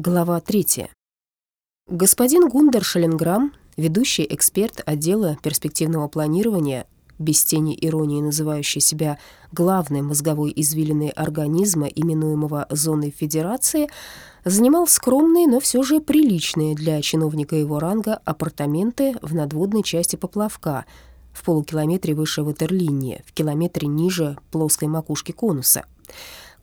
Глава 3. Господин Гундер Шелленграм, ведущий эксперт отдела перспективного планирования, без тени иронии называющий себя главной мозговой извилиной организма, именуемого зоной Федерации, занимал скромные, но все же приличные для чиновника его ранга апартаменты в надводной части поплавка в полукилометре выше ватерлинии, в километре ниже плоской макушки конуса —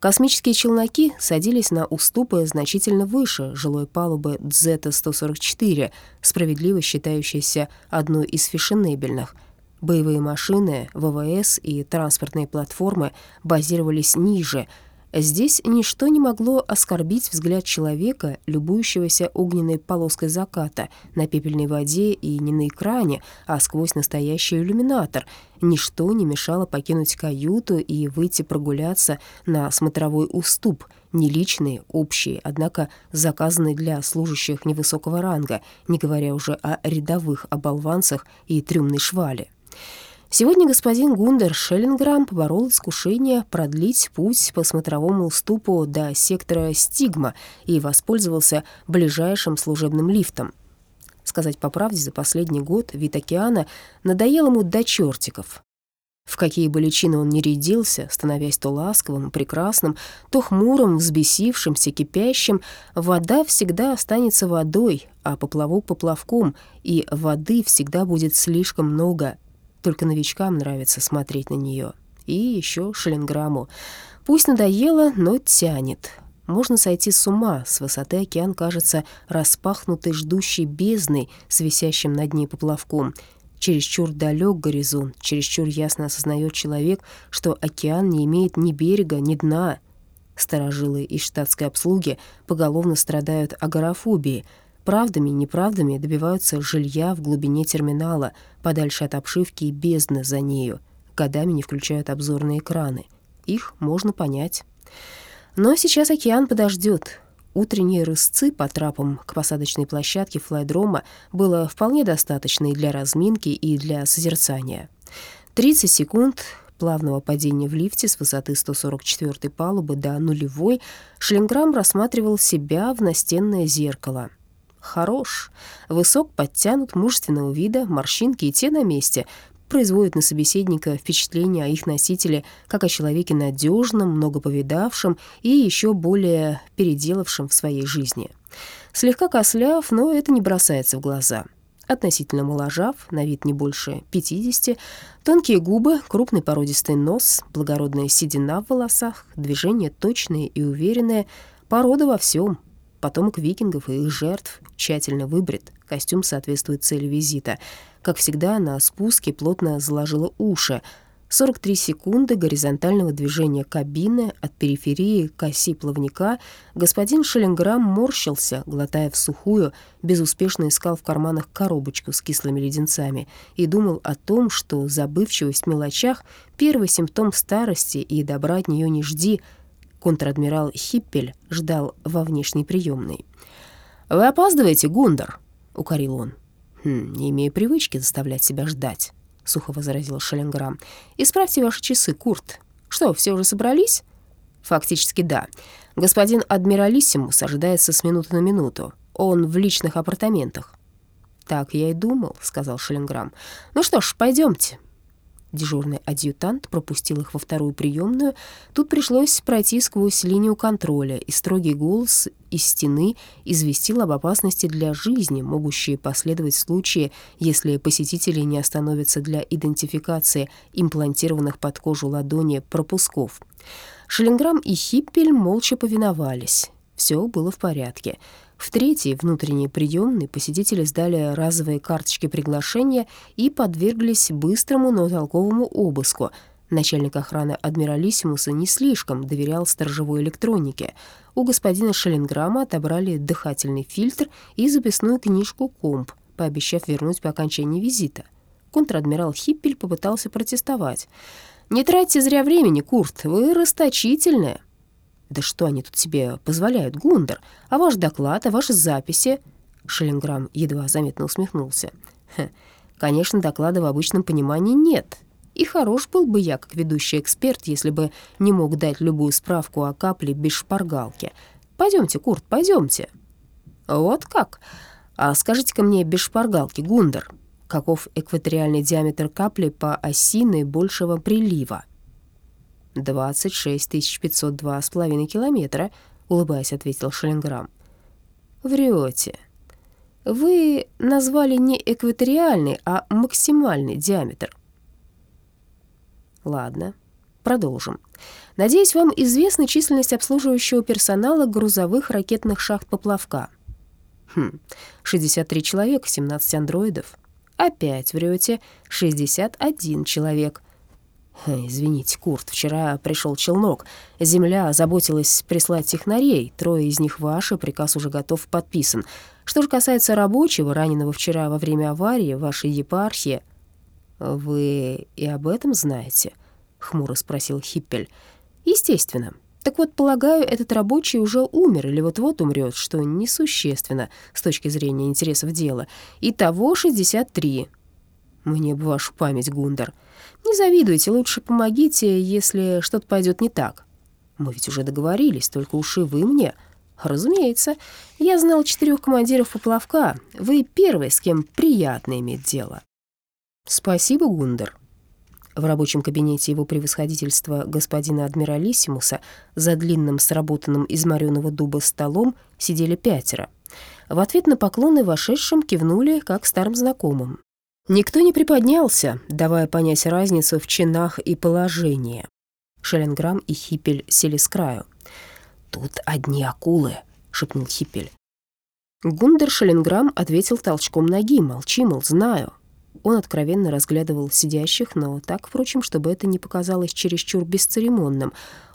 Космические челноки садились на уступы значительно выше жилой палубы Дзета-144, справедливо считающейся одной из фешенебельных. Боевые машины, ВВС и транспортные платформы базировались ниже — Здесь ничто не могло оскорбить взгляд человека, любующегося огненной полоской заката на пепельной воде и не на экране, а сквозь настоящий иллюминатор. Ничто не мешало покинуть каюту и выйти прогуляться на смотровой уступ, не личный, общий, однако заказанный для служащих невысокого ранга, не говоря уже о рядовых оболванцах и трюмной швали. Сегодня господин Гундер Шеллинграм поборол искушение продлить путь по смотровому уступу до сектора Стигма и воспользовался ближайшим служебным лифтом. Сказать по правде, за последний год вид океана надоел ему до чертиков. В какие бы личины он ни рядился, становясь то ласковым, прекрасным, то хмурым, взбесившимся, кипящим, вода всегда останется водой, а поплавок — поплавком, и воды всегда будет слишком много, только новичкам нравится смотреть на нее. И еще шиллинграмму. Пусть надоело, но тянет. Можно сойти с ума. С высоты океан кажется распахнутой ждущей бездной с висящим над ней поплавком. Чересчур далек горизонт, чересчур ясно осознает человек, что океан не имеет ни берега, ни дна. Старожилы из штатской обслуги поголовно страдают агорафобией — правдами и неправдами добиваются жилья в глубине терминала, подальше от обшивки и бездны за нею, годами не включают обзорные экраны. Их можно понять. Но сейчас океан подождет. Утренние рысцы по трапам к посадочной площадке флайдрома было вполне достаточно и для разминки, и для созерцания. 30 секунд плавного падения в лифте с высоты 144 палубы до нулевой Шлинграм рассматривал себя в настенное зеркало — хорош. Высок, подтянут, мужественного вида, морщинки и те на месте производят на собеседника впечатление о их носителе как о человеке надежном, много повидавшем и еще более переделавшем в своей жизни. Слегка косляв, но это не бросается в глаза. Относительно моложав, на вид не больше 50, тонкие губы, крупный породистый нос, благородная седина в волосах, движения точные и уверенные, порода во всем, потомок викингов и их жертв, тщательно выбрит, костюм соответствует цели визита. Как всегда, на спуске плотно заложила уши. 43 секунды горизонтального движения кабины от периферии к оси плавника. Господин Шеллинграм морщился, глотая в сухую, безуспешно искал в карманах коробочку с кислыми леденцами и думал о том, что забывчивость в мелочах — первый симптом старости, и добра от нее не жди — Контр-адмирал Хиппель ждал во внешней приемной. «Вы опаздываете, Гундер?» — укорил он. «Хм, «Не имею привычки заставлять себя ждать», — сухо возразил Шелленграм. «Исправьте ваши часы, Курт. Что, все уже собрались?» «Фактически, да. Господин Адмиралиссимус ожидается с минуты на минуту. Он в личных апартаментах». «Так я и думал», — сказал Шелленграм. «Ну что ж, пойдемте. Дежурный адъютант пропустил их во вторую приемную. Тут пришлось пройти сквозь линию контроля, и строгий голос из стены известил об опасности для жизни, могущей последовать в случае, если посетители не остановятся для идентификации имплантированных под кожу ладони пропусков. Шеллинграм и Хиппель молча повиновались. Все было в порядке. В третьей внутренней приемной посетители сдали разовые карточки приглашения и подверглись быстрому, но толковому обыску. Начальник охраны Адмиралиссимуса не слишком доверял сторожевой электронике. У господина Шеллинграма отобрали дыхательный фильтр и записную книжку «Комп», пообещав вернуть по окончании визита. Контр-адмирал Хиппель попытался протестовать. «Не тратьте зря времени, Курт, вы расточительны. «Да что они тут себе позволяют, Гундер? А ваш доклад, а ваши записи?» Шеллинграм едва заметно усмехнулся. «Конечно, доклада в обычном понимании нет. И хорош был бы я, как ведущий эксперт, если бы не мог дать любую справку о капле без шпаргалки. Пойдемте, Курт, пойдемте. «Вот как? А скажите-ка мне без шпаргалки, Гундер, каков экваториальный диаметр капли по оси наибольшего прилива?» «26 502 с половиной километра», — улыбаясь, ответил Шеллинграм. «Врете. Вы назвали не экваториальный, а максимальный диаметр». «Ладно, продолжим. Надеюсь, вам известна численность обслуживающего персонала грузовых ракетных шахт поплавка?» «Хм, 63 человека, 17 андроидов». «Опять врете. 61 человек». «Извините, Курт, вчера пришел челнок. Земля заботилась прислать технарей. Трое из них ваши, приказ уже готов, подписан. Что же касается рабочего, раненого вчера во время аварии вашей епархии...» «Вы и об этом знаете?» — хмуро спросил Хиппель. «Естественно. Так вот, полагаю, этот рабочий уже умер или вот-вот умрет, что несущественно с точки зрения интересов дела. Итого 63. Мне бы вашу память, Гундер». Не завидуйте, лучше помогите, если что-то пойдет не так. Мы ведь уже договорились, только уши вы мне. Разумеется, я знал четырех командиров поплавка. Вы первый, с кем приятно иметь дело. Спасибо, Гундер. В рабочем кабинете его превосходительства господина адмиралиссимуса за длинным сработанным из мореного дуба столом сидели пятеро. В ответ на поклоны вошедшим кивнули, как старым знакомым. Никто не приподнялся, давая понять разницу в чинах и положении. Шелленграм и Хиппель сели с краю. «Тут одни акулы», — шепнул Хиппель. Гундер Шелленграм ответил толчком ноги. «Молчи, мол, знаю». Он откровенно разглядывал сидящих, но так, впрочем, чтобы это не показалось чересчур бесцеремонным.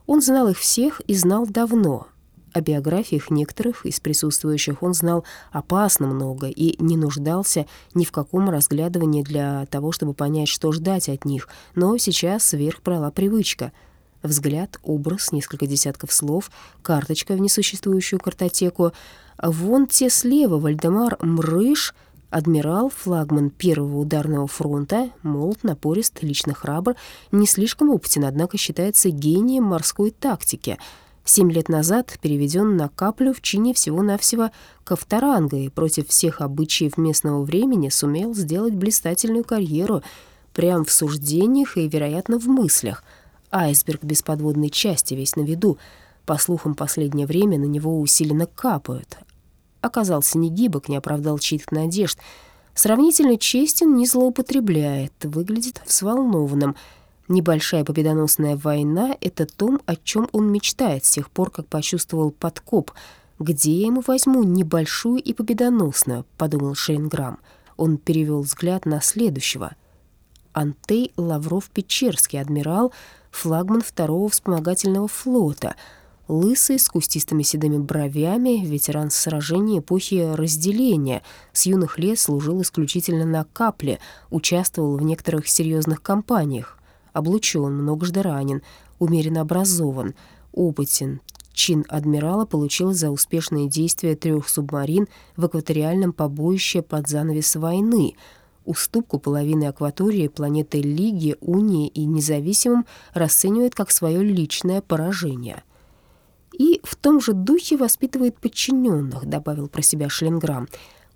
Он знал их всех и знал давно, о биографиях некоторых из присутствующих он знал опасно много и не нуждался ни в каком разглядывании для того, чтобы понять, что ждать от них, но сейчас сверх брала привычка. Взгляд, образ, несколько десятков слов, карточка в несуществующую картотеку. Вон те слева Вальдемар Мрыш — Адмирал, флагман первого ударного фронта, молод, напорист, лично храбр, не слишком опытен, однако считается гением морской тактики — Семь лет назад переведен на каплю в чине всего-навсего Ковторанга и против всех обычаев местного времени сумел сделать блистательную карьеру прямо в суждениях и, вероятно, в мыслях. Айсберг без подводной части весь на виду. По слухам, последнее время на него усиленно капают. Оказался не гибок, не оправдал чьих надежд. Сравнительно честен, не злоупотребляет, выглядит взволнованным — Небольшая победоносная война — это то, о чем он мечтает с тех пор, как почувствовал подкоп. «Где я ему возьму небольшую и победоносную?» — подумал Шейнграм. Он перевел взгляд на следующего. Антей Лавров-Печерский, адмирал, флагман второго вспомогательного флота — лысый, с кустистыми седыми бровями, ветеран сражений эпохи разделения, с юных лет служил исключительно на капле, участвовал в некоторых серьезных кампаниях облучен, многожды ранен, умеренно образован, опытен. Чин адмирала получил за успешные действия трех субмарин в экваториальном побоище под занавес войны. Уступку половины акватории планеты Лиги, Унии и независимым расценивает как свое личное поражение. И в том же духе воспитывает подчиненных, добавил про себя Шленграм.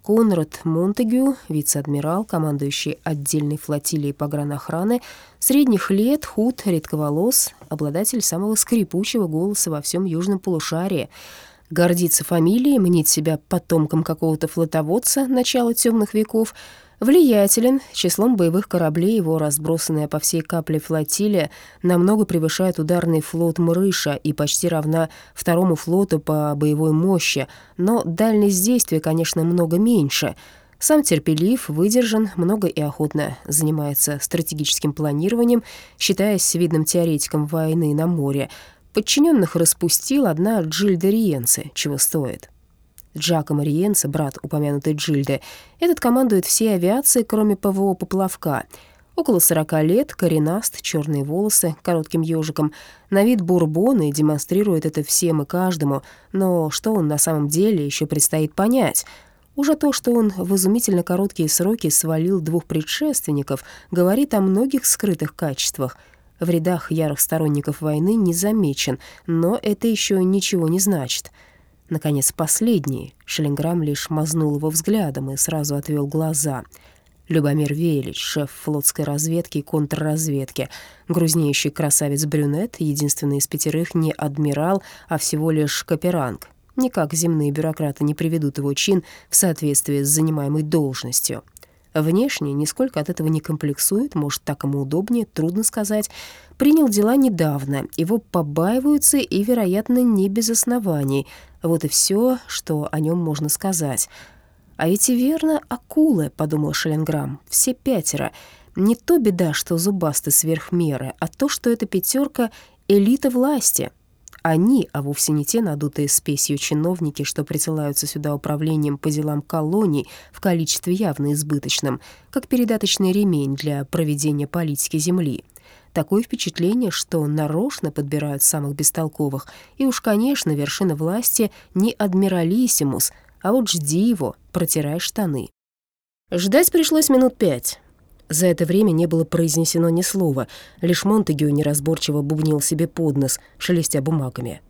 Конрад Монтегю, вице-адмирал, командующий отдельной флотилией погранохраны, средних лет, худ, редковолос, обладатель самого скрипучего голоса во всем южном полушарии, гордится фамилией, мнит себя потомком какого-то флотоводца начала темных веков — Влиятелен, числом боевых кораблей его разбросанная по всей капле флотилия намного превышает ударный флот Мрыша и почти равна второму флоту по боевой мощи, но дальность действия, конечно, много меньше. Сам терпелив, выдержан, много и охотно занимается стратегическим планированием, считаясь видным теоретиком войны на море. Подчиненных распустил одна Джильда чего стоит. Джакомо Риенце, брат упомянутой Джильды, этот командует всей авиацией, кроме ПВО «Поплавка». Около сорока лет, коренаст, черные волосы, коротким ежиком, на вид бурбон и демонстрирует это всем и каждому, но что он на самом деле еще предстоит понять. Уже то, что он в изумительно короткие сроки свалил двух предшественников, говорит о многих скрытых качествах. В рядах ярых сторонников войны не замечен, но это еще ничего не значит. Наконец, последний. Шеллинграм лишь мазнул его взглядом и сразу отвел глаза. Любомир Велич, шеф флотской разведки и контрразведки, грузнеющий красавец-брюнет, единственный из пятерых не адмирал, а всего лишь каперанг. Никак земные бюрократы не приведут его чин в соответствии с занимаемой должностью. Внешне нисколько от этого не комплексует, может, так ему удобнее, трудно сказать. Принял дела недавно, его побаиваются и, вероятно, не без оснований. Вот и все, что о нем можно сказать. «А ведь и верно, акулы», — подумал Шелленграм, — «все пятеро. Не то беда, что зубасты сверх меры, а то, что эта пятерка — элита власти, они, а вовсе не те надутые спесью чиновники, что присылаются сюда управлением по делам колоний в количестве явно избыточном, как передаточный ремень для проведения политики земли. Такое впечатление, что нарочно подбирают самых бестолковых, и уж, конечно, вершина власти не адмиралиссимус, а вот жди его, протирай штаны. Ждать пришлось минут пять. За это время не было произнесено ни слова, лишь Монтегю неразборчиво бубнил себе под нос, шелестя бумагами.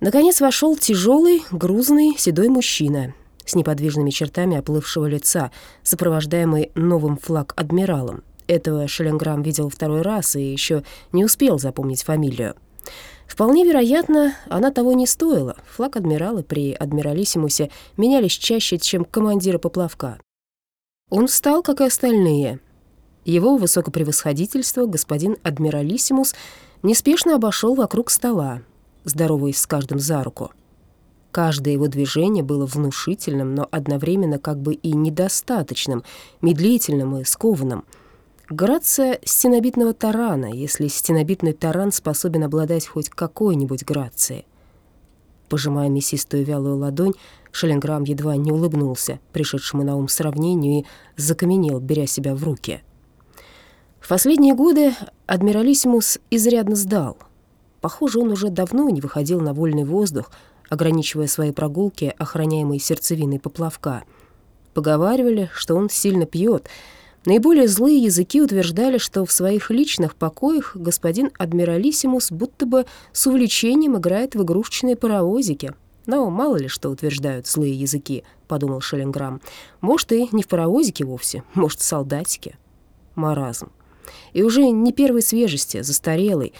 Наконец вошел тяжелый, грузный, седой мужчина с неподвижными чертами оплывшего лица, сопровождаемый новым флаг-адмиралом. Этого Шелленграм видел второй раз и еще не успел запомнить фамилию. Вполне вероятно, она того не стоила. Флаг адмирала при адмиралиссимусе менялись чаще, чем командира поплавка. Он встал, как и остальные, его высокопревосходительство, господин Адмиралиссимус, неспешно обошел вокруг стола, здороваясь с каждым за руку. Каждое его движение было внушительным, но одновременно как бы и недостаточным, медлительным и скованным. Грация стенобитного тарана, если стенобитный таран способен обладать хоть какой-нибудь грацией. Пожимая мясистую вялую ладонь, Шелленграм едва не улыбнулся, пришедшему на ум сравнению, и закаменел, беря себя в руки — в последние годы адмиралиссимус изрядно сдал. Похоже, он уже давно не выходил на вольный воздух, ограничивая свои прогулки охраняемой сердцевиной поплавка. Поговаривали, что он сильно пьет. Наиболее злые языки утверждали, что в своих личных покоях господин адмиралиссимус будто бы с увлечением играет в игрушечные паровозики. Но мало ли что утверждают злые языки, подумал Шеллинграм. Может, и не в паровозике вовсе, может, в солдатике. Маразм и уже не первой свежести, застарелый.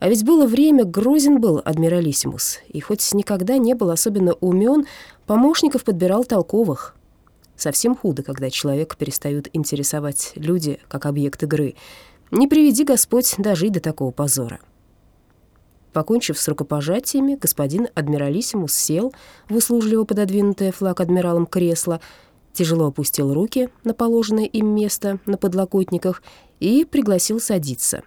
А ведь было время, грозен был адмиралиссимус, и хоть никогда не был особенно умен, помощников подбирал толковых. Совсем худо, когда человека перестают интересовать люди как объект игры. Не приведи Господь дожить до такого позора. Покончив с рукопожатиями, господин адмиралиссимус сел в услужливо пододвинутое флаг адмиралом кресло, тяжело опустил руки на положенное им место на подлокотниках и пригласил садиться.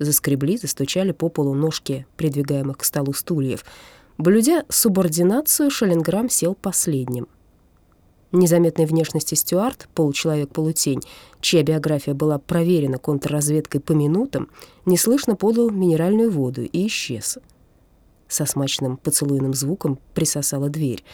Заскребли, застучали по полу ножки придвигаемых к столу стульев. Блюдя субординацию, Шеллинграм сел последним. Незаметной внешности Стюарт, получеловек-полутень, чья биография была проверена контрразведкой по минутам, неслышно подал минеральную воду и исчез. Со смачным поцелуйным звуком присосала дверь.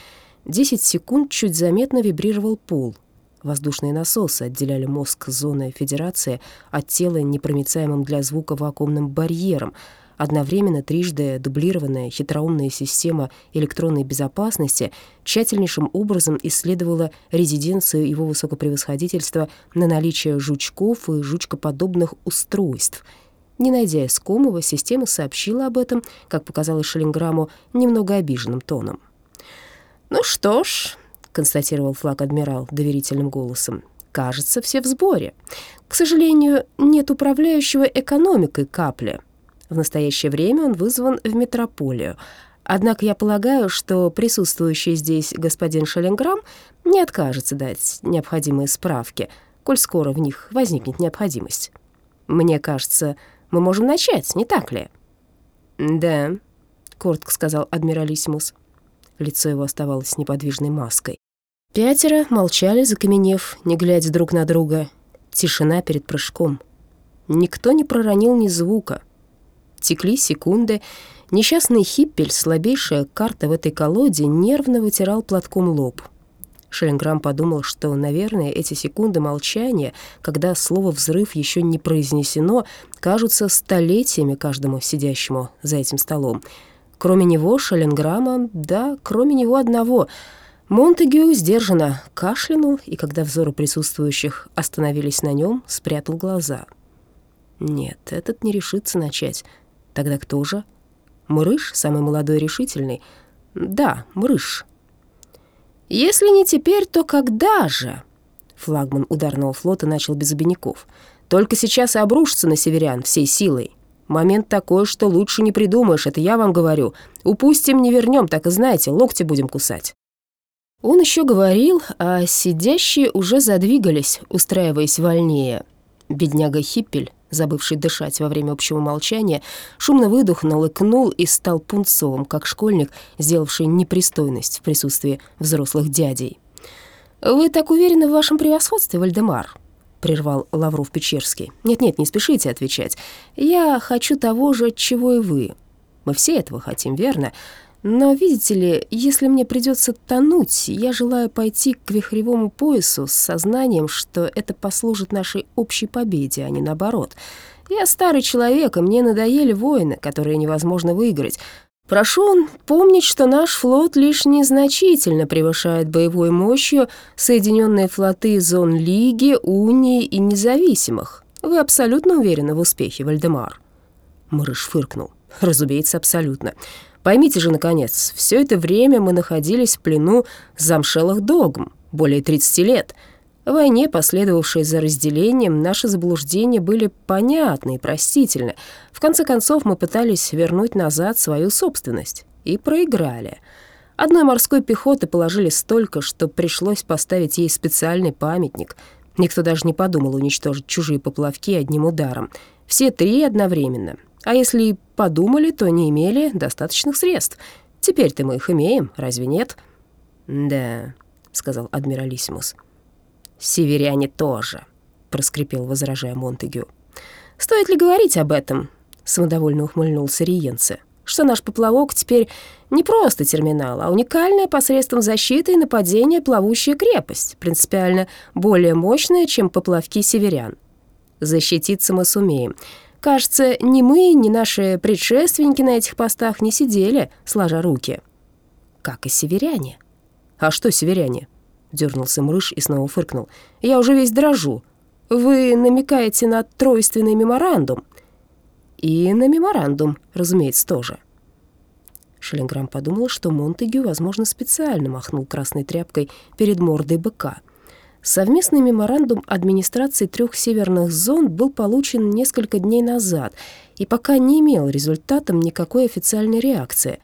Десять секунд чуть заметно вибрировал пол — Воздушные насосы отделяли мозг зоны Федерации от тела непроницаемым для звука вакуумным барьером. Одновременно трижды дублированная хитроумная система электронной безопасности тщательнейшим образом исследовала резиденцию его высокопревосходительства на наличие жучков и жучкоподобных устройств — не найдя искомого, система сообщила об этом, как показалось Шеллинграмму, немного обиженным тоном. «Ну что ж, констатировал флаг-адмирал доверительным голосом. «Кажется, все в сборе. К сожалению, нет управляющего экономикой капли. В настоящее время он вызван в метрополию. Однако я полагаю, что присутствующий здесь господин Шеллинграм не откажется дать необходимые справки, коль скоро в них возникнет необходимость. Мне кажется, мы можем начать, не так ли?» «Да», — коротко сказал адмиралиссимус. Лицо его оставалось неподвижной маской. Пятеро молчали, закаменев, не глядя друг на друга. Тишина перед прыжком. Никто не проронил ни звука. Текли секунды. Несчастный Хиппель, слабейшая карта в этой колоде, нервно вытирал платком лоб. Шеллинграм подумал, что, наверное, эти секунды молчания, когда слово «взрыв» еще не произнесено, кажутся столетиями каждому сидящему за этим столом. Кроме него, Шелленграма, да, кроме него одного. Монтегю сдержанно кашлянул, и когда взоры присутствующих остановились на нем, спрятал глаза. Нет, этот не решится начать. Тогда кто же? Мрыш, самый молодой и решительный? Да, Мрыш. Если не теперь, то когда же? Флагман ударного флота начал без обиняков. Только сейчас и обрушится на северян всей силой. Момент такой, что лучше не придумаешь, это я вам говорю. Упустим, не вернем, так и знаете, локти будем кусать». Он еще говорил, а сидящие уже задвигались, устраиваясь вольнее. Бедняга Хиппель, забывший дышать во время общего молчания, шумно выдохнул, икнул и стал пунцовым, как школьник, сделавший непристойность в присутствии взрослых дядей. «Вы так уверены в вашем превосходстве, Вальдемар?» — прервал Лавров Печерский. «Нет-нет, не спешите отвечать. Я хочу того же, чего и вы. Мы все этого хотим, верно? Но, видите ли, если мне придется тонуть, я желаю пойти к вихревому поясу с сознанием, что это послужит нашей общей победе, а не наоборот. Я старый человек, и мне надоели войны, которые невозможно выиграть. Прошу помнить, что наш флот лишь незначительно превышает боевой мощью Соединенные флоты зон Лиги, Унии и Независимых. Вы абсолютно уверены в успехе, Вальдемар?» Мырыш фыркнул. «Разумеется, абсолютно. Поймите же, наконец, все это время мы находились в плену замшелых догм, более 30 лет». В войне, последовавшей за разделением, наши заблуждения были понятны и простительны. В конце концов, мы пытались вернуть назад свою собственность и проиграли. Одной морской пехоты положили столько, что пришлось поставить ей специальный памятник. Никто даже не подумал уничтожить чужие поплавки одним ударом. Все три одновременно. А если подумали, то не имели достаточных средств. Теперь-то мы их имеем, разве нет? «Да», — сказал адмиралиссимус. «Северяне тоже», — проскрипел, возражая Монтегю. «Стоит ли говорить об этом?» — самодовольно ухмыльнулся Риенце. «Что наш поплавок теперь не просто терминал, а уникальная посредством защиты и нападения плавущая крепость, принципиально более мощная, чем поплавки северян. Защититься мы сумеем. Кажется, ни мы, ни наши предшественники на этих постах не сидели, сложа руки. Как и северяне. А что северяне? Дернулся мрыш и снова фыркнул. «Я уже весь дрожу. Вы намекаете на тройственный меморандум?» «И на меморандум, разумеется, тоже». Шеллинграм подумал, что Монтегю, возможно, специально махнул красной тряпкой перед мордой быка. Совместный меморандум администрации трех северных зон был получен несколько дней назад и пока не имел результатом никакой официальной реакции.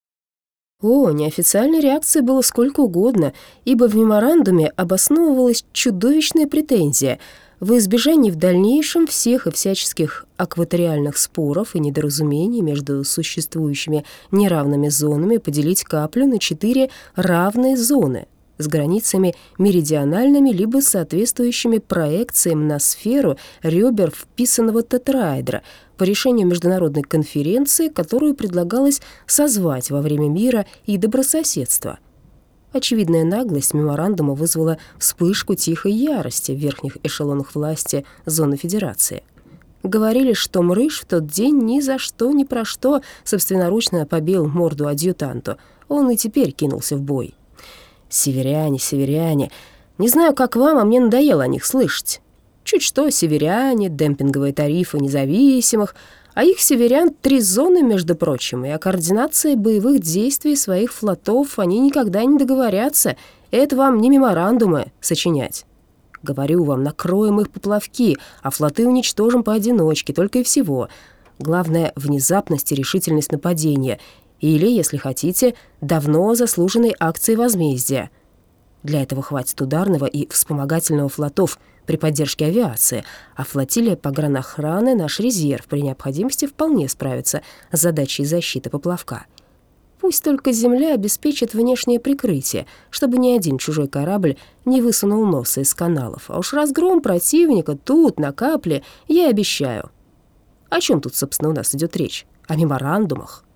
О, неофициальной реакции было сколько угодно, ибо в меморандуме обосновывалась чудовищная претензия в избежании в дальнейшем всех и всяческих акваториальных споров и недоразумений между существующими неравными зонами поделить каплю на четыре равные зоны с границами меридиональными либо соответствующими проекциям на сферу ребер вписанного тетраэдра — по решению международной конференции, которую предлагалось созвать во время мира и добрососедства. Очевидная наглость меморандума вызвала вспышку тихой ярости в верхних эшелонах власти зоны Федерации. Говорили, что Мрыш в тот день ни за что, ни про что собственноручно побил морду адъютанту. Он и теперь кинулся в бой. «Северяне, северяне. Не знаю, как вам, а мне надоело о них слышать. Чуть что северяне, демпинговые тарифы независимых, а их северян три зоны, между прочим, и о координации боевых действий своих флотов они никогда не договорятся. Это вам не меморандумы сочинять. Говорю вам, накроем их поплавки, а флоты уничтожим поодиночке, только и всего. Главное — внезапность и решительность нападения. Или, если хотите, давно заслуженной акции возмездия. Для этого хватит ударного и вспомогательного флотов — при поддержке авиации, а флотилия погранохраны — наш резерв, при необходимости вполне справится с задачей защиты поплавка. Пусть только земля обеспечит внешнее прикрытие, чтобы ни один чужой корабль не высунул носа из каналов. А уж разгром противника тут, на капле, я обещаю. О чем тут, собственно, у нас идет речь? О меморандумах?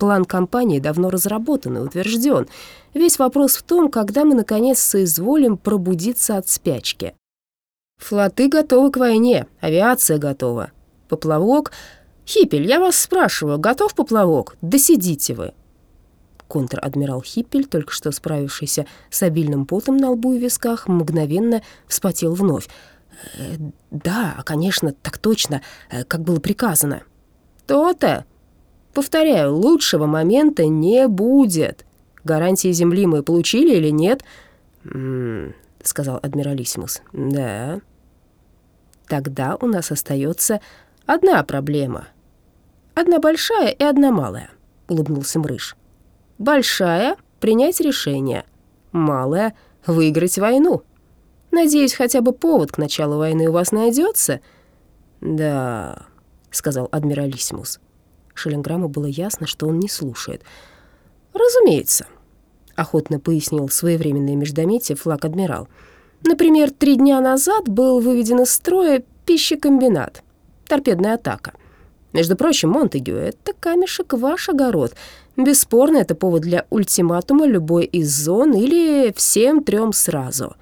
План компании давно разработан и утвержден. Весь вопрос в том, когда мы, наконец, соизволим пробудиться от спячки. Флоты готовы к войне, авиация готова. Поплавок... Хипель, я вас спрашиваю, готов поплавок? Да сидите вы. контр-адмирал Хиппель, только что справившийся с обильным потом на лбу и висках, мгновенно вспотел вновь. «Э, «Да, конечно, так точно, э, как было приказано». «То-то! Повторяю, лучшего момента не будет. Гарантии земли мы получили или нет?» «М-м-м», сказал адмиралиссимус. «Да». «Тогда у нас остается одна проблема. Одна большая и одна малая», — улыбнулся Мрыш. «Большая — принять решение. Малая — выиграть войну». Надеюсь, хотя бы повод к началу войны у вас найдется. «Да», — сказал адмиралиссимус. Шеллинграмму было ясно, что он не слушает. «Разумеется», — охотно пояснил своевременное междометие флаг адмирал. «Например, три дня назад был выведен из строя пищекомбинат. Торпедная атака. Между прочим, Монтегю, это камешек ваш огород. Бесспорно, это повод для ультиматума любой из зон или всем трем сразу».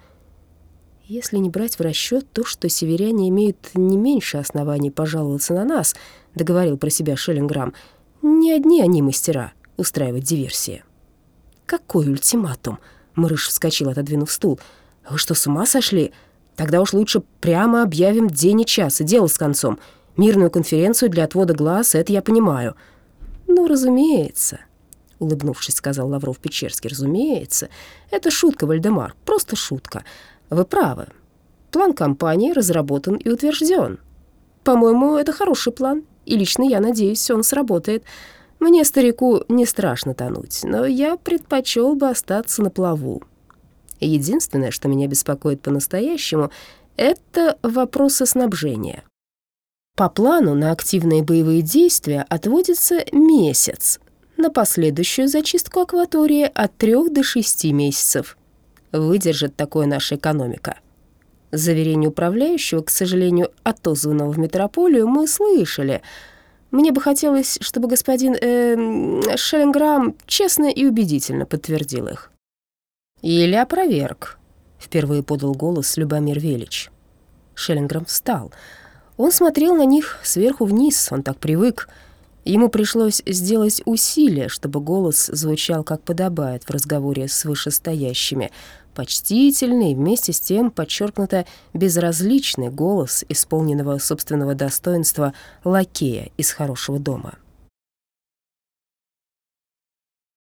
Если не брать в расчет то, что северяне имеют не меньше оснований пожаловаться на нас, договорил про себя Шеллинграм, не одни они мастера устраивать диверсии. Какой ультиматум? Мрыш вскочил, отодвинув стул. Вы что, с ума сошли? Тогда уж лучше прямо объявим день и час, и дело с концом. Мирную конференцию для отвода глаз, это я понимаю. Ну, разумеется, — улыбнувшись, сказал Лавров Печерский. «Разумеется. Это шутка, Вальдемар, просто шутка. Вы правы. План компании разработан и утвержден. По-моему, это хороший план, и лично я надеюсь, он сработает. Мне, старику, не страшно тонуть, но я предпочел бы остаться на плаву. Единственное, что меня беспокоит по-настоящему, это вопросы снабжения. По плану на активные боевые действия отводится месяц, на последующую зачистку акватории от 3 до 6 месяцев выдержит такое наша экономика. Заверение управляющего, к сожалению, отозванного в метрополию, мы слышали. Мне бы хотелось, чтобы господин э, Шеллинграм честно и убедительно подтвердил их. «Или опроверг», — впервые подал голос Любомир Велич. Шеллинграм встал. Он смотрел на них сверху вниз, он так привык. Ему пришлось сделать усилие, чтобы голос звучал как подобает в разговоре с вышестоящими. Почтительный, вместе с тем подчеркнуто безразличный голос исполненного собственного достоинства лакея из хорошего дома.